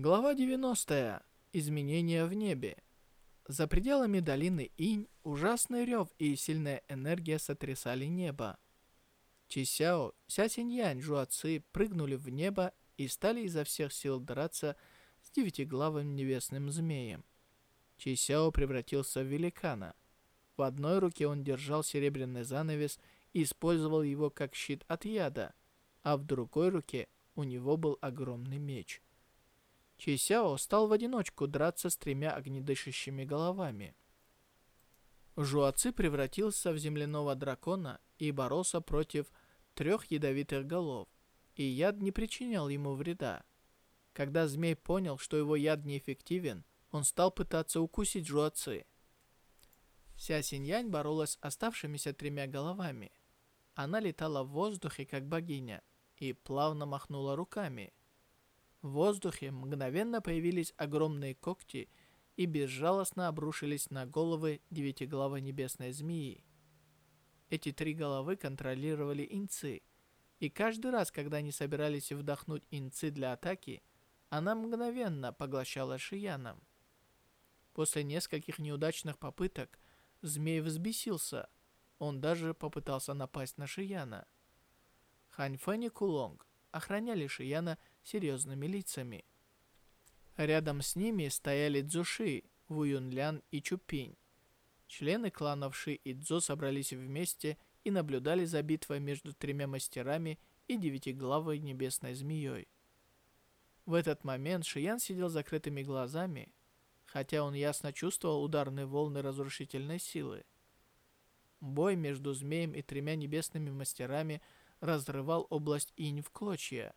Глава 90. Изменения в небе. За пределами долины Инь ужасный рев и сильная энергия сотрясали небо. Чисяо, Ся Синьянь, Жуаци прыгнули в небо и стали изо всех сил драться с девятиглавым небесным змеем. Чисяо превратился в великана. В одной руке он держал серебряный занавес и использовал его как щит от яда, а в другой руке у него был огромный меч – Чисяо стал в одиночку драться с тремя огнедышащими головами. Жуаци превратился в земляного дракона и боролся против трех ядовитых голов, и яд не причинял ему вреда. Когда змей понял, что его яд неэффективен, он стал пытаться укусить Жуаци. Ся Синьянь боролась с оставшимися тремя головами. Она летала в воздухе, как богиня, и плавно махнула руками – в воздухе мгновенно появились огромные когти и безжалостно обрушились на головы девятиглавой небесной змеи. Эти три головы контролировали инцы, и каждый раз, когда они собирались вдохнуть инцы для атаки, она мгновенно поглощала Шияном. После нескольких неудачных попыток змей взбесился. Он даже попытался напасть на Шияна. Хань Фэн и Кулонг охраняли Шияна серьезными лицами. Рядом с ними стояли Цзуши, Вуюнлян и Чупинь. Члены кланов Ши и Цзо собрались вместе и наблюдали за битвой между тремя мастерами и девятиглавой небесной змеей. В этот момент Шиян сидел закрытыми глазами, хотя он ясно чувствовал ударные волны разрушительной силы. Бой между змеем и тремя небесными мастерами разрывал область инь в клочья.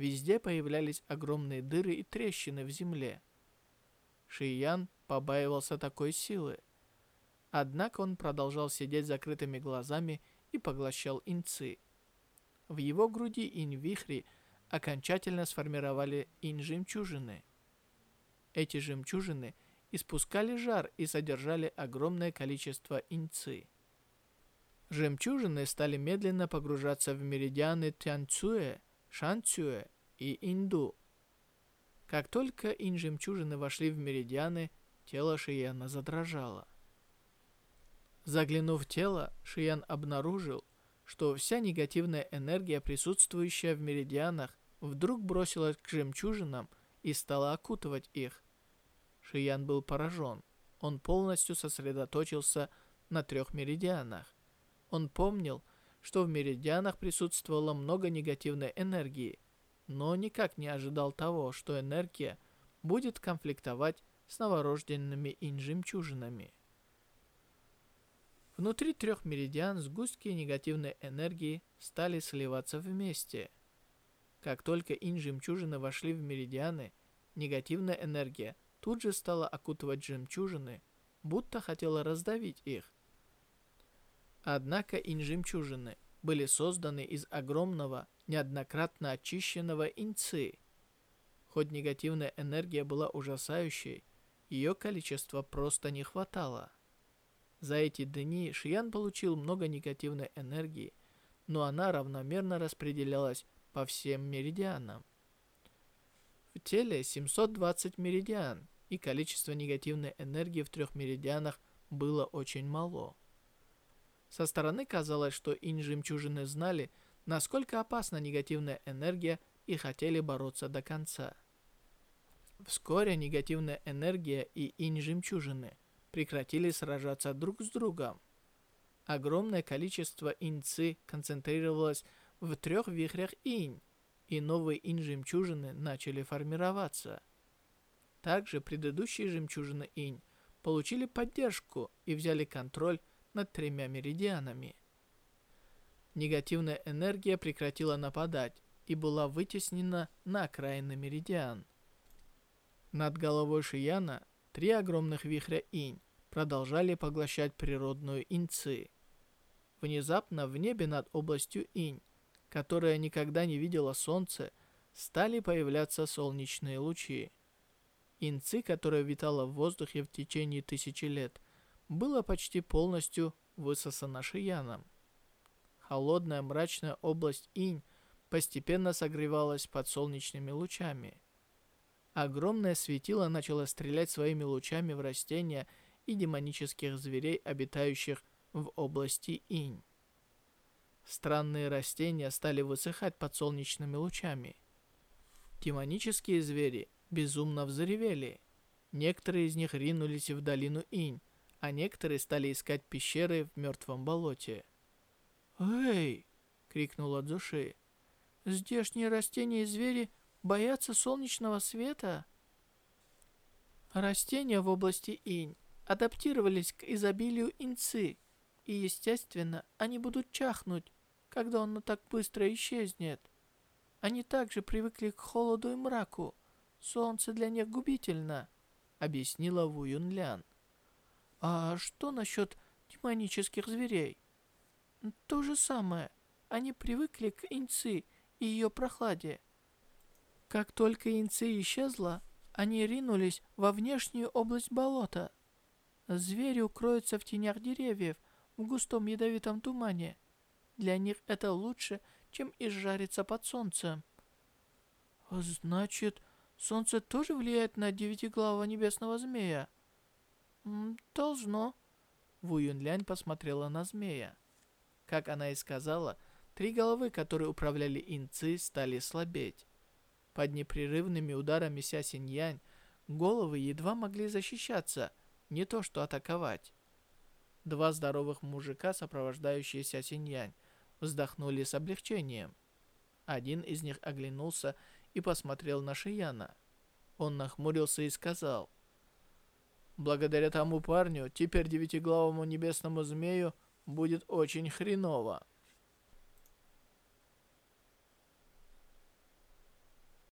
Везде появлялись огромные дыры и трещины в земле. Шиян побаивался такой силы. Однако он продолжал сидеть закрытыми глазами и поглощал инцы. В его груди инь-вихри окончательно сформировали инь-жемчужины. Эти жемчужины испускали жар и содержали огромное количество инцы. Жемчужины стали медленно погружаться в меридианы Тянцуэ, Шанцюэ и Инду. Как только инь-жемчужины вошли в меридианы, тело Шияна задрожало. Заглянув в тело, Шиян обнаружил, что вся негативная энергия, присутствующая в меридианах, вдруг бросилась к жемчужинам и стала окутывать их. Шиян был поражен. Он полностью сосредоточился на трех меридианах. Он помнил, что в меридианах присутствовало много негативной энергии, но никак не ожидал того, что энергия будет конфликтовать с новорожденными инь-жемчужинами. Внутри трех меридиан сгустки негативной энергии стали сливаться вместе. Как только инь-жемчужины вошли в меридианы, негативная энергия тут же стала окутывать жемчужины, будто хотела раздавить их. Однако инь-жемчужины были созданы из огромного, неоднократно очищенного инцы. Хоть негативная энергия была ужасающей, ее количества просто не хватало. За эти дни Шиян получил много негативной энергии, но она равномерно распределялась по всем меридианам. В теле 720 меридиан, и количество негативной энергии в трех меридианах было очень мало. Со стороны казалось, что инь-жемчужины знали, насколько опасна негативная энергия и хотели бороться до конца. Вскоре негативная энергия и инь-жемчужины прекратили сражаться друг с другом. Огромное количество иньцы концентрировалось в трех вихрях инь, и новые инь-жемчужины начали формироваться. Также предыдущие жемчужины инь получили поддержку и взяли контроль над тремя меридианами. Негативная энергия прекратила нападать и была вытеснена на окраины меридиан. Над головой Шияна три огромных вихря инь продолжали поглощать природную инцы. Внезапно в небе над областью инь, которая никогда не видела солнце, стали появляться солнечные лучи. Инцы, которая витала в воздухе в течение тысячи лет, было почти полностью высосано Шияном. Холодная мрачная область инь постепенно согревалась под солнечными лучами. Огромное светило начало стрелять своими лучами в растения и демонических зверей, обитающих в области Инь. Странные растения стали высыхать под солнечными лучами. Демонические звери безумно взревели. Некоторые из них ринулись в долину Инь, а некоторые стали искать пещеры в мертвом болоте. «Эй!» — крикнула Дзуши. «Здешние растения и звери боятся солнечного света?» Растения в области Инь адаптировались к изобилию инцы, и, естественно, они будут чахнуть, когда он так быстро исчезнет. Они также привыкли к холоду и мраку. Солнце для них губительно, объяснила Ву Юнлян. А что насчет демонических зверей? То же самое. Они привыкли к инцы и ее прохладе. Как только инцы исчезла, они ринулись во внешнюю область болота. Звери укроются в тенях деревьев в густом ядовитом тумане. Для них это лучше, чем изжариться под солнцем. Значит, солнце тоже влияет на девятиглавого небесного змея? Должно. Ву Юнлянь посмотрела на змея. Как она и сказала, три головы, которые управляли инцы, стали слабеть. Под непрерывными ударами Ся Синьянь головы едва могли защищаться, не то что атаковать. Два здоровых мужика, сопровождающие Ся Синьянь, вздохнули с облегчением. Один из них оглянулся и посмотрел на Шияна. Он нахмурился и сказал, «Благодаря тому парню, теперь девятиглавому небесному змею будет очень хреново».